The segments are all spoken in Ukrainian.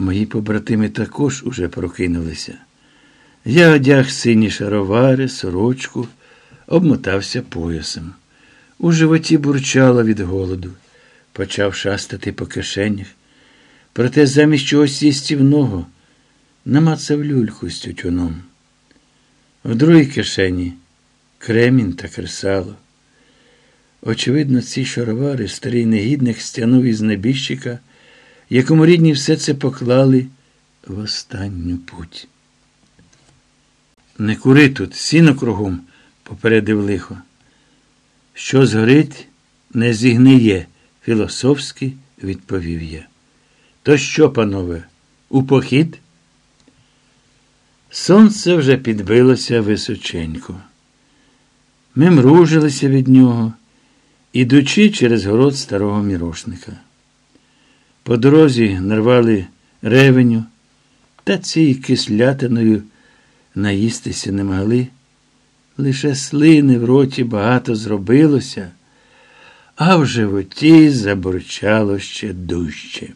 Мої побратими також уже прокинулися. Я одяг сині шаровари, сорочку, обмотався поясом. У животі бурчало від голоду, почав шастати по кишенях. Проте замість чогось їстівного намацав люльку з тютюном. В другій кишені кремінь та кресало. Очевидно, ці шаровари старий негідник стягнув із небіжчика, якому рідні все це поклали в останню путь. Не кури тут, сіно кругом, попередив лихо. Що згорить, не зігниє, філософськи відповів я. То що, панове, у похід? Сонце вже підбилося височенько. Ми мружилися від нього, ідучи через город старого мірошника. По дорозі нарвали ревеню, та цією кислятиною наїстися не могли. Лише слини в роті багато зробилося, а в животі забурчало ще дужче.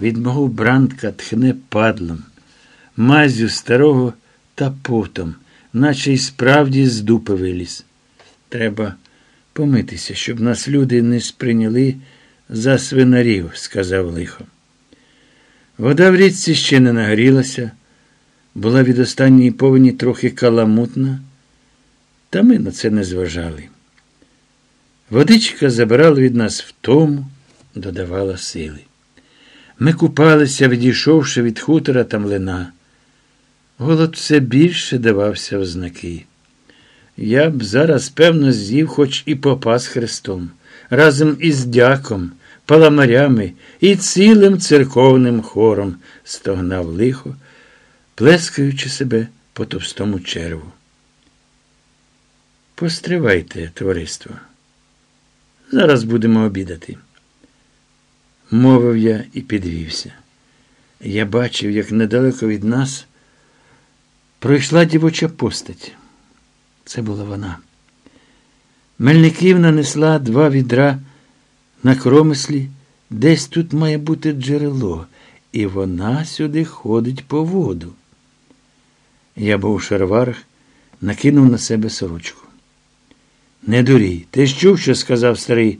Від мого брандка тхне падлом, мазю старого та потом, наче й справді з дупи виліз. Треба помитися, щоб нас люди не сприйняли за свинарів, сказав лихо. Вода в річці ще не нагрілася, була від останньої повені трохи каламутна, та ми на це не зважали. Водичка забирала від нас втому, додавала сили. Ми купалися, відійшовши від хутора та млина. Голод все більше давався в знаки. Я б зараз, певно, з'їв хоч і попа з Христом, разом із дяком, паламарями і цілим церковним хором стогнав лихо, плескаючи себе по товстому черву. Постривайте, товариство. Зараз будемо обідати. Мовив я і підвівся. Я бачив, як недалеко від нас пройшла дівоча постать. Це була вона. Мельниківна несла два відра на кромислі, десь тут має бути джерело, і вона сюди ходить по воду. Я був у шароварах, накинув на себе сорочку. Не дурій, ти ж чув, що сказав старий,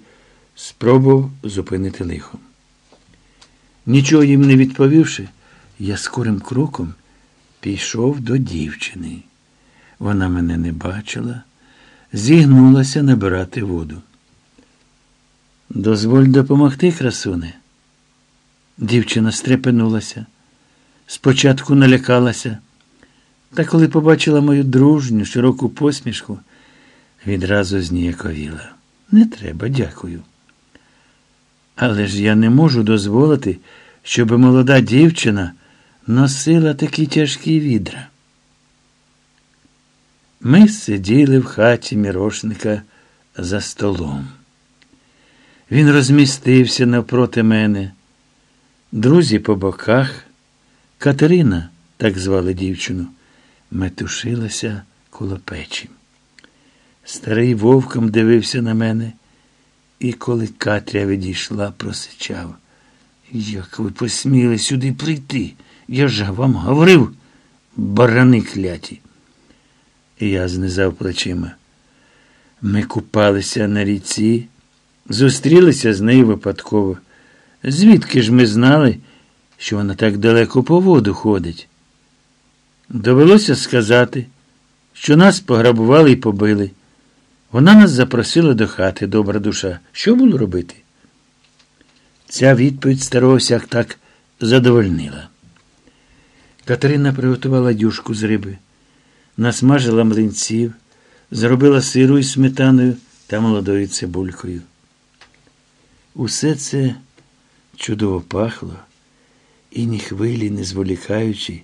спробував зупинити лихо. Нічого їм не відповівши, я скорим кроком пішов до дівчини. Вона мене не бачила, зігнулася набирати воду. Дозволь допомогти, красуне. Дівчина стрепенулася, спочатку налякалася, та коли побачила мою дружню, широку посмішку, відразу зніяковіла. Не треба, дякую. Але ж я не можу дозволити, щоб молода дівчина носила такі тяжкі відра. Ми сиділи в хаті мірошника за столом. Він розмістився навпроти мене. Друзі по боках. Катерина, так звали дівчину, метушилася коло печі. Старий вовком дивився на мене, і коли Катря відійшла, просичав. Як ви посміли сюди прийти? Я ж вам говорив, барани кляті. І я знизав плечима. Ми купалися на ріці, зустрілися з нею випадково. Звідки ж ми знали, що вона так далеко по воду ходить? Довелося сказати, що нас пограбували і побили. Вона нас запросила до хати, добра душа. Що було робити? Ця відповідь старого сяк так задовольнила. Катерина приготувала дюшку з риби, насмажила млинців, зробила сиру із сметаною та молодою цибулькою. Усе це чудово пахло, і ні хвилі, не зволікаючи,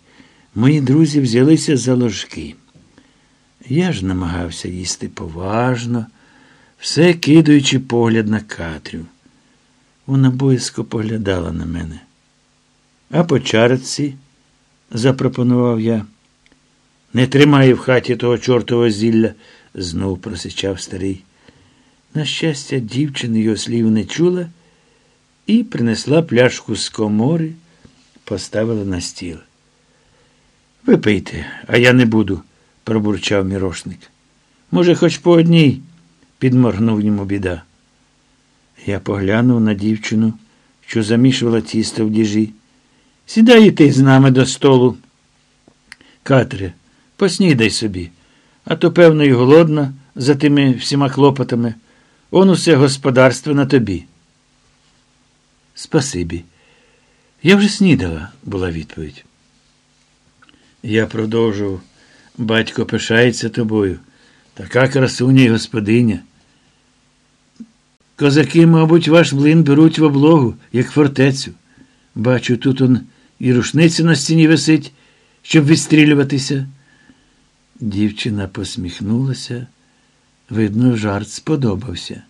мої друзі взялися за ложки. Я ж намагався їсти поважно, все кидаючи погляд на Катрю. Вона боязко поглядала на мене. А по чарці, запропонував я. Не тримай в хаті того чортового зілля, знов просичав старий. На щастя, дівчина його слів не чула і принесла пляшку з комори, поставили на стіл. Випийте, а я не буду, пробурчав мірошник. Може, хоч по одній, підморгнув йому біда. Я поглянув на дівчину, що замішувала тісто в діжі. Сідай і ти з нами до столу. Катре, поснідай собі, а то, певно, і голодна за тими всіма клопотами. Он усе господарство на тобі. Спасибі. Я вже снідала, була відповідь. Я продовжував. Батько пишається тобою. Така красуня і господиня. Козаки, мабуть, ваш блин беруть в облогу, як фортецю. Бачу, тут он і рушниця на стіні висить, щоб відстрілюватися. Дівчина посміхнулася. Видно, жарт сподобався.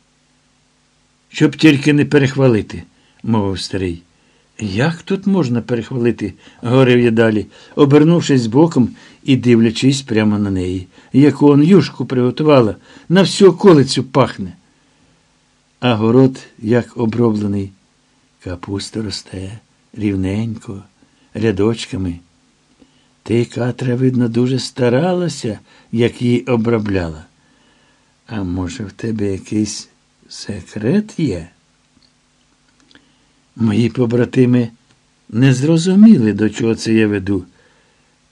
Щоб тільки не перехвалити, мовив старий. Як тут можна перехвалити? говорив я далі, обернувшись боком і дивлячись прямо на неї, яку он юшку приготувала, на всю околицю пахне. А город, як оброблений, капуста росте рівненько, рядочками. Ти, Катра, видно, дуже старалася, як її обробляла. А може, в тебе якийсь секрет є? Мої побратими не зрозуміли, до чого це я веду.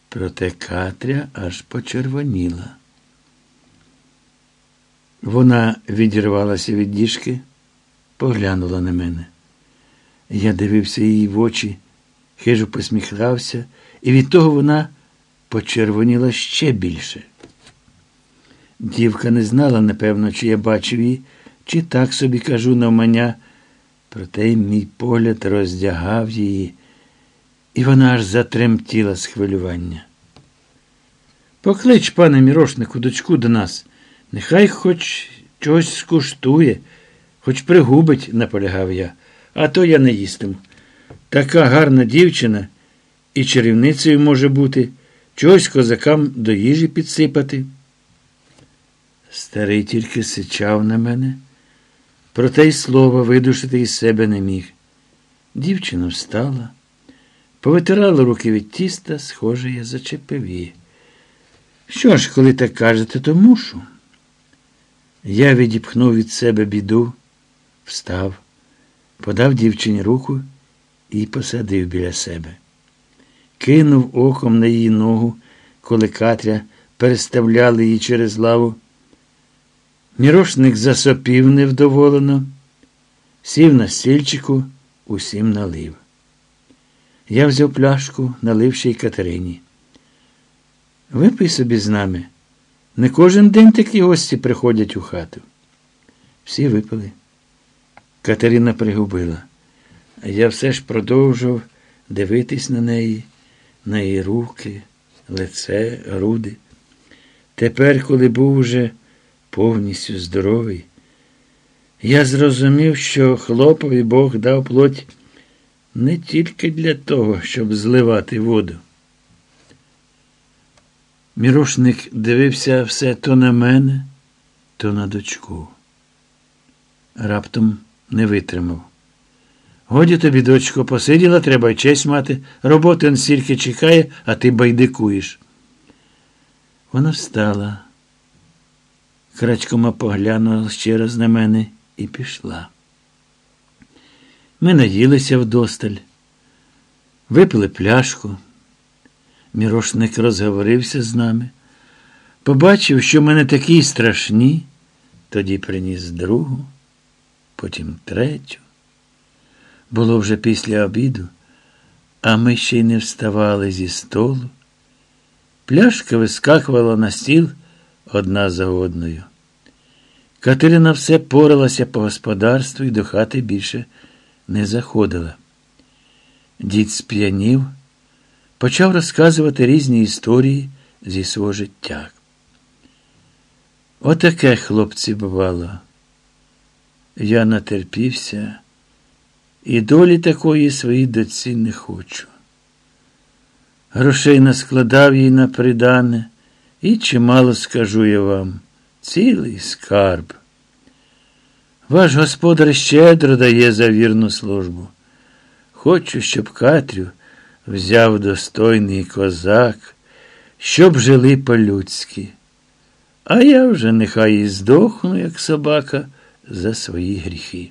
Проте Катря аж почервоніла. Вона відірвалася від діжки, поглянула на мене. Я дивився її в очі, хижо посміхався, і від того вона почервоніла ще більше. Дівка не знала, напевно, чи я бачив її, чи так собі кажу навмання, проте мій погляд роздягав її, і вона аж затремтіла з хвилювання. Поклич, пане мірошнику, дочку до нас, нехай хоч чогось скуштує, хоч пригубить, наполягав я, а то я не їстиму. Така гарна дівчина і чарівницею може бути, чогось козакам до їжі підсипати. Старий тільки сичав на мене, проте й слова видушити із себе не міг. Дівчина встала, повитирала руки від тіста, схоже, я зачепив її. Що ж, коли так кажете, то мушу. Я відіпхнув від себе біду, встав, подав дівчині руку і посадив біля себе. Кинув оком на її ногу, коли Катря переставляла її через лаву. Мірошник засопів невдоволено, сів на стільчику, усім налив. Я взяв пляшку, налив ще й Катерині. Випий собі з нами. Не кожен день такі гості приходять у хату. Всі випили. Катерина пригубила, я все ж продовжував дивитись на неї, на її руки, лице, груди. Тепер, коли був уже повністю здоровий, я зрозумів, що хлопові Бог дав плоть не тільки для того, щоб зливати воду. Мірошник дивився все то на мене, то на дочку. Раптом не витримав. Годі тобі, дочко, посиділа, треба й честь мати. Роботи он стільки чекає, а ти байдикуєш. Вона встала. Крачкома поглянула ще раз на мене і пішла. Ми наїлися вдосталь, випили пляшку. Мірошник розговорився з нами. Побачив, що в мене такі страшні, тоді приніс другу, потім третю. Було вже після обіду, а ми ще й не вставали зі столу. Пляшка вискакувала на стіл одна за одною. Катерина все поралася по господарству і до хати більше не заходила. Дід сп'янів, почав розказувати різні історії зі свого життя. Отаке, хлопці, бувало. Я натерпівся і долі такої своїй доці не хочу. Грошей наскладав їй на придане, і чимало скажу я вам, цілий скарб. Ваш господар щедро дає за вірну службу. Хочу, щоб Катрю взяв достойний козак, щоб жили по-людськи. А я вже нехай і здохну, як собака, за свої гріхи.